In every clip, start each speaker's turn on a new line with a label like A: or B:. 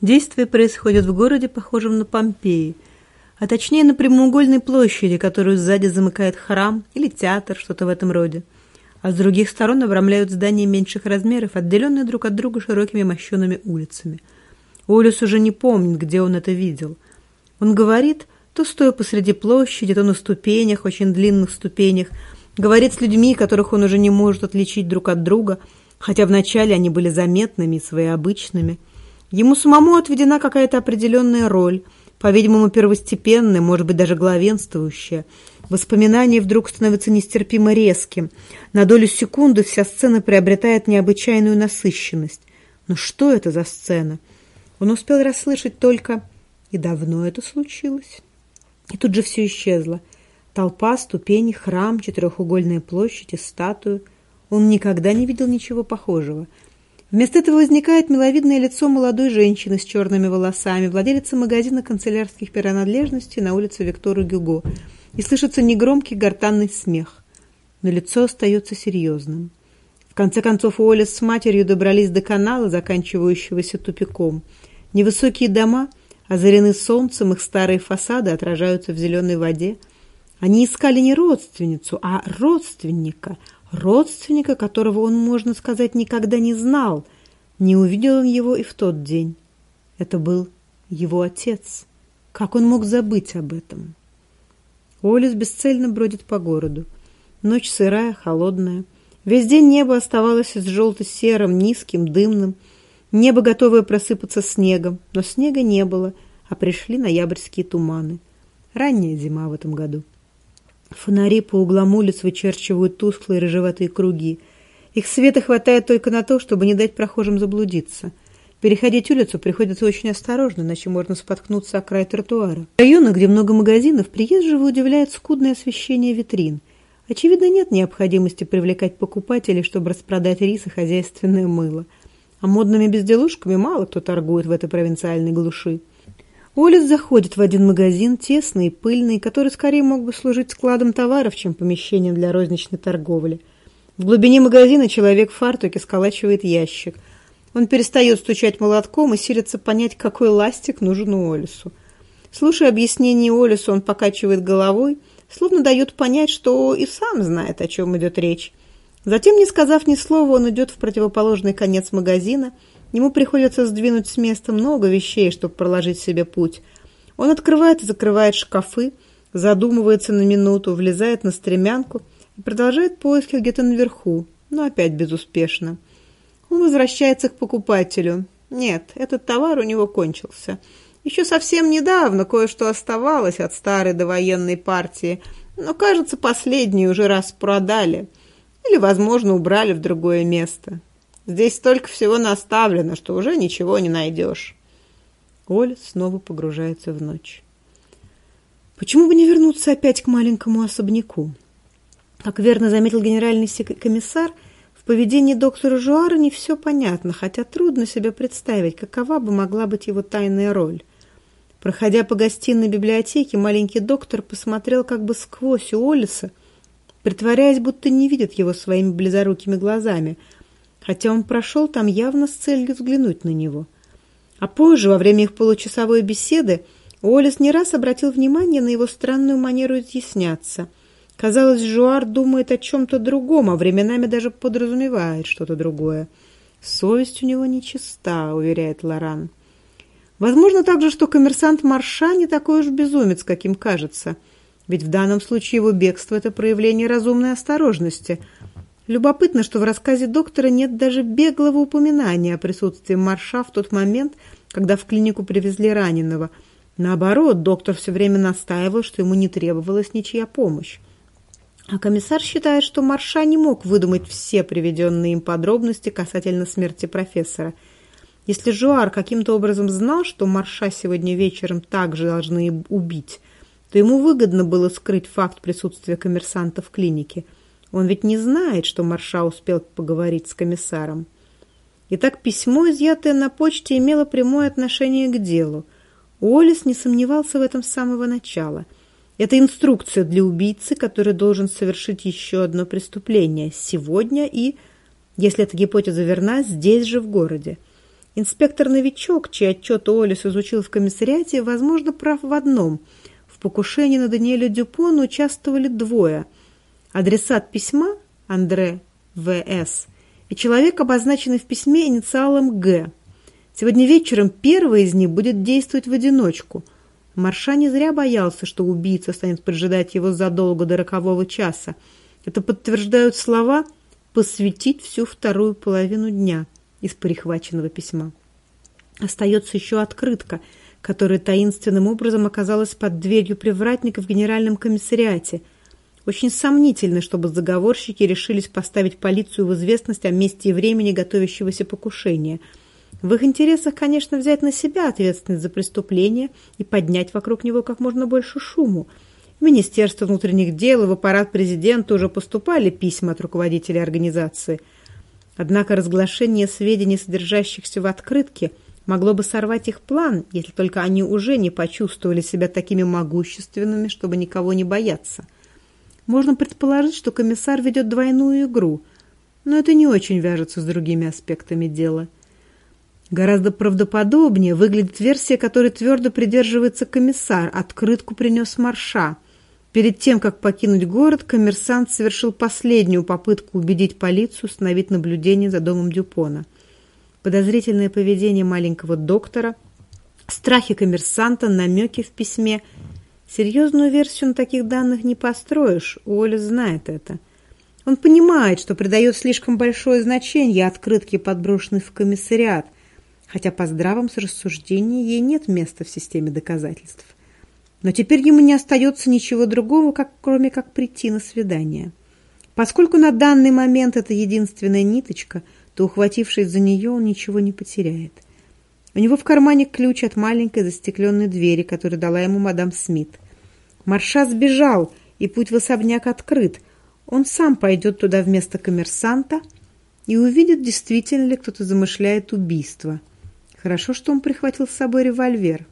A: Действие происходит в городе, похожем на Помпеи, а точнее на прямоугольной площади, которую сзади замыкает храм или театр, что-то в этом роде. А с других сторон обрамляют здания меньших размеров, отделенные друг от друга широкими мощеными улицами. Олюс уже не помнит, где он это видел. Он говорит, то стоя посреди площади, то на ступенях, очень длинных ступенях, говорит с людьми, которых он уже не может отличить друг от друга, хотя вначале они были заметными и своеобычными. Ему самому отведена какая-то определенная роль, по-видимому, первостепенная, может быть, даже главенствующая. Воспоминание вдруг становится нестерпимо резким. На долю секунды вся сцена приобретает необычайную насыщенность. Но что это за сцена? Он успел расслышать только «И давно это случилось?» И тут же все исчезло. Толпа, ступени, храм, четырехугольная площадь и статую. Он никогда не видел ничего похожего. Вместо этого возникает миловидное лицо молодой женщины с черными волосами, владелица магазина канцелярских принадлежностей на улице Виктора Гюго, и слышится негромкий гортанный смех. Но лицо остается серьезным. В конце концов, Уоллес с матерью добрались до канала, заканчивающегося тупиком. Невысокие дома озарены солнцем, их старые фасады отражаются в зеленой воде – они искали не родственницу, а родственника, родственника, которого он, можно сказать, никогда не знал. Не увидел он его и в тот день. Это был его отец. Как он мог забыть об этом? Олис бесцельно бродит по городу. Ночь сырая, холодная. Весь день небо оставалось с желто-серым, низким, дымным. Небо готовое просыпаться снегом, но снега не было, а пришли ноябрьские туманы. Ранняя зима в этом году. Фонари по углам улиц вычерчивают тусклые рыжеватые круги. Их света хватает только на то, чтобы не дать прохожим заблудиться. Переходить улицу приходится очень осторожно, иначе можно споткнуться о край тротуара. В районах, где много магазинов, приезжего удивляет скудное освещение витрин. Очевидно, нет необходимости привлекать покупателей, чтобы распродать рис и хозяйственное мыло. А модными безделушками мало кто торгует в этой провинциальной глуши. Олес заходит в один магазин, тесный и пыльный, который скорее мог бы служить складом товаров, чем помещением для розничной торговли. В глубине магазина человек в фартуке сколачивает ящик. Он перестает стучать молотком и силится понять, какой ластик нужен у Олесу. Слушая объяснение Олесу, он покачивает головой, словно дает понять, что и сам знает, о чем идет речь. Затем, не сказав ни слова, он идет в противоположный конец магазина – Ему приходится сдвинуть с места много вещей, чтобы проложить себе путь. Он открывает и закрывает шкафы, задумывается на минуту, влезает на стремянку и продолжает поиски где-то наверху, но опять безуспешно. Он возвращается к покупателю. Нет, этот товар у него кончился. Еще совсем недавно кое-что оставалось от старой довоенной партии, но, кажется, последнюю уже раз продали или, возможно, убрали в другое место. Здесь столько всего наставлено, что уже ничего не найдешь. Оля снова погружается в ночь. Почему бы не вернуться опять к маленькому особняку? Как верно заметил генеральный комиссар, в поведении доктора Жуара не все понятно, хотя трудно себе представить, какова бы могла быть его тайная роль. Проходя по гостиной библиотеки, маленький доктор посмотрел как бы сквозь Уоллеса, притворяясь, будто не видит его своими близорукими глазами – хотя он прошел там явно с целью взглянуть на него. А позже, во время их получасовой беседы, Уоллес не раз обратил внимание на его странную манеру изъясняться. Казалось, Жуар думает о чем-то другом, а временами даже подразумевает что-то другое. «Совесть у него нечиста», — уверяет Лоран. Возможно также, что коммерсант Марша не такой уж безумец, каким кажется. Ведь в данном случае его бегство – это проявление разумной осторожности – Любопытно, что в рассказе доктора нет даже беглого упоминания о присутствии Марша в тот момент, когда в клинику привезли раненого. Наоборот, доктор все время настаивал, что ему не требовалась ничья помощь. А комиссар считает, что Марша не мог выдумать все приведенные им подробности касательно смерти профессора. Если Жуар каким-то образом знал, что Марша сегодня вечером также должны убить, то ему выгодно было скрыть факт присутствия коммерсанта в клинике – он ведь не знает, что Марша успел поговорить с комиссаром. Итак, письмо, изъятое на почте, имело прямое отношение к делу. Уоллес не сомневался в этом с самого начала. Это инструкция для убийцы, который должен совершить еще одно преступление сегодня и, если эта гипотеза верна, здесь же в городе. Инспектор-новичок, чей отчет Олис изучил в комиссариате, возможно, прав в одном. В покушении на Даниэля Дюпона участвовали двое. Адресат письма Андре В.С. и человек, обозначенный в письме инициалом Г. Сегодня вечером первый из них будет действовать в одиночку. Марша не зря боялся, что убийца станет поджидать его задолго до рокового часа. Это подтверждают слова «посвятить всю вторую половину дня» из перехваченного письма. Остается еще открытка, которая таинственным образом оказалась под дверью привратника в генеральном комиссариате. Очень сомнительно, чтобы заговорщики решились поставить полицию в известность о месте и времени готовящегося покушения – в их интересах, конечно, взять на себя ответственность за преступление и поднять вокруг него как можно больше шуму. В Министерство внутренних дел и в аппарат президента уже поступали письма от руководителей организации. Однако разглашение сведений, содержащихся в открытке, могло бы сорвать их план, если только они уже не почувствовали себя такими могущественными, чтобы никого не бояться. Можно предположить, что комиссар ведет двойную игру, но это не очень вяжется с другими аспектами дела – Гораздо правдоподобнее выглядит версия, которой твердо придерживается комиссар. Открытку принес Марша. Перед тем, как покинуть город, коммерсант совершил последнюю попытку убедить полицию установить наблюдение за домом Дюпона. Подозрительное поведение маленького доктора, страхи коммерсанта, намеки в письме. Серьезную версию на таких данных не построишь, Оля знает это. Он понимает, что придает слишком большое значение открытке, подброшенной в комиссариат – хотя по здравом рассуждению ей нет места в системе доказательств. Но теперь ему не остается ничего другого, как, кроме как прийти на свидание. Поскольку на данный момент это единственная ниточка, то, ухватившись за нее, он ничего не потеряет. У него в кармане ключ от маленькой застекленной двери, которую дала ему мадам Смит. Марша сбежал, и путь в особняк открыт. Он сам пойдет туда вместо коммерсанта и увидит, действительно ли кто-то замышляет убийство – Хорошо, что он прихватил с собой револьвер.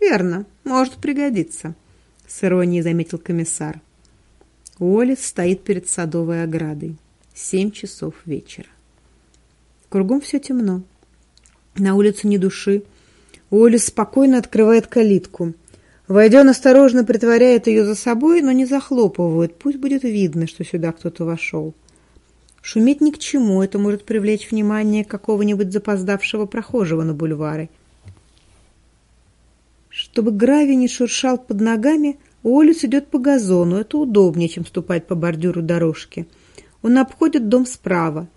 A: Верно, может пригодиться, с иронией заметил комиссар. Уоллес стоит перед садовой оградой. Семь часов вечера. Кругом все темно. На улице ни души. Уоллес спокойно открывает калитку. Войдя, он осторожно притворяет ее за собой, но не захлопывает. Пусть будет видно, что сюда кто-то вошел. Шуметь ни к чему, это может привлечь внимание какого-нибудь запоздавшего прохожего на бульваре. Чтобы гравий не шуршал под ногами, Уоллес идет по газону, это удобнее, чем ступать по бордюру дорожки. Он обходит дом справа.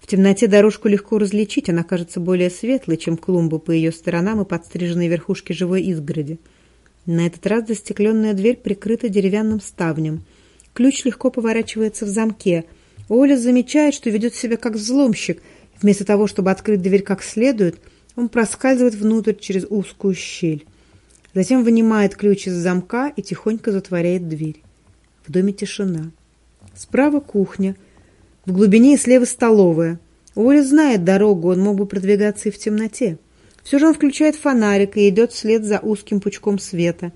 A: В темноте дорожку легко различить, она кажется более светлой, чем клумбы по ее сторонам и подстриженные верхушки живой изгороди. На этот раз застекленная дверь прикрыта деревянным ставнем. Ключ легко поворачивается в замке – Оля замечает, что ведет себя как взломщик. Вместо того, чтобы открыть дверь как следует, он проскальзывает внутрь через узкую щель. Затем вынимает ключ из замка и тихонько затворяет дверь. В доме тишина. Справа кухня. В глубине слева столовая. Оля знает дорогу, он мог бы продвигаться и в темноте. Все же он включает фонарик и идет вслед за узким пучком света.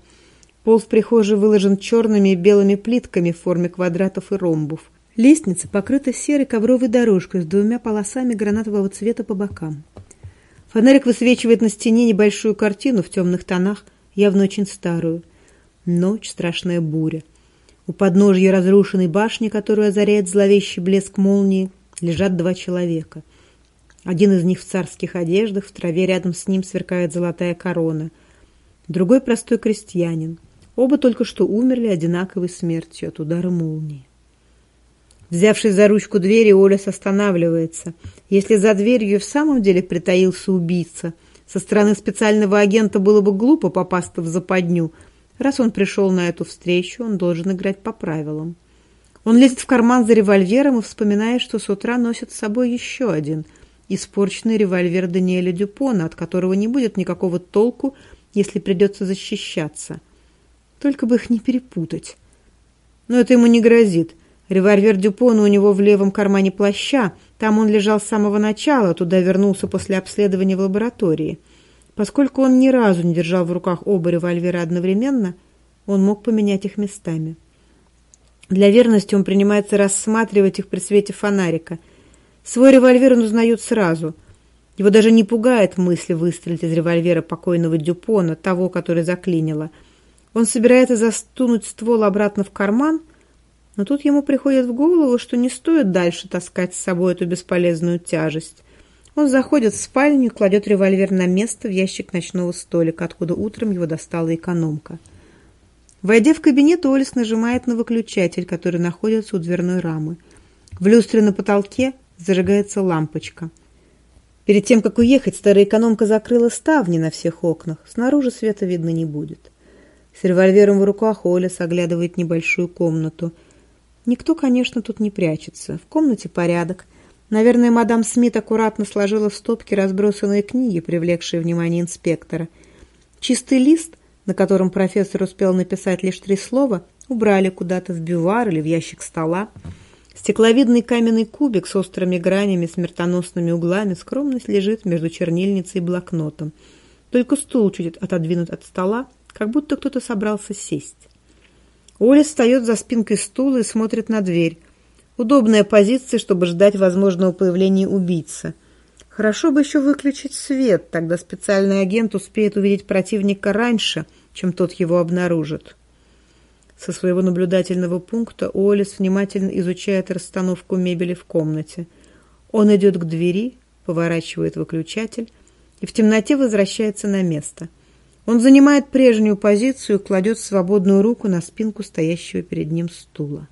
A: Пол в прихожей выложен черными и белыми плитками в форме квадратов и ромбов. Лестница покрыта серой ковровой дорожкой с двумя полосами гранатового цвета по бокам. Фонарик высвечивает на стене небольшую картину в темных тонах, явно очень старую. Ночь, страшная буря. У подножья разрушенной башни, которую озаряет зловещий блеск молнии, лежат два человека. Один из них в царских одеждах, в траве рядом с ним сверкает золотая корона. Другой простой крестьянин. Оба только что умерли одинаковой смертью от удара молнии. Взявшись за ручку двери, Олес останавливается. Если за дверью в самом деле притаился убийца, со стороны специального агента было бы глупо попасть в западню. Раз он пришел на эту встречу, он должен играть по правилам. Он лезет в карман за револьвером и вспоминает, что с утра носит с собой еще один испорченный револьвер Даниэля Дюпона, от которого не будет никакого толку, если придется защищаться. Только бы их не перепутать. Но это ему не грозит. Револьвер Дюпона у него в левом кармане плаща. Там он лежал с самого начала, туда вернулся после обследования в лаборатории. Поскольку он ни разу не держал в руках оба револьвера одновременно, он мог поменять их местами. Для верности он принимается рассматривать их при свете фонарика. Свой револьвер он узнает сразу. Его даже не пугает мысль выстрелить из револьвера покойного Дюпона, того, который заклинило. Он собирается застунуть ствол обратно в карман, но тут ему приходит в голову, что не стоит дальше таскать с собой эту бесполезную тяжесть. Он заходит в спальню кладет револьвер на место в ящик ночного столика, откуда утром его достала экономка. Войдя в кабинет, Олис нажимает на выключатель, который находится у дверной рамы. В люстре на потолке зажигается лампочка. Перед тем, как уехать, старая экономка закрыла ставни на всех окнах. Снаружи света видно не будет. С револьвером в руках Олис оглядывает небольшую комнату. Никто, конечно, тут не прячется. В комнате порядок. Наверное, мадам Смит аккуратно сложила в стопки разбросанные книги, привлекшие внимание инспектора. Чистый лист, на котором профессор успел написать лишь три слова, убрали куда-то в бювар или в ящик стола. Стекловидный каменный кубик с острыми гранями, смертоносными углами скромность лежит между чернильницей и блокнотом. Только стул чуть отодвинут от стола, как будто кто-то собрался сесть. Оля встает за спинкой стула и смотрит на дверь. Удобная позиция, чтобы ждать возможного появления убийцы. Хорошо бы еще выключить свет, тогда специальный агент успеет увидеть противника раньше, чем тот его обнаружит. Со своего наблюдательного пункта Уоллес внимательно изучает расстановку мебели в комнате. Он идет к двери, поворачивает выключатель и в темноте возвращается на место. Он занимает прежнюю позицию и кладет свободную руку на спинку стоящего перед ним стула.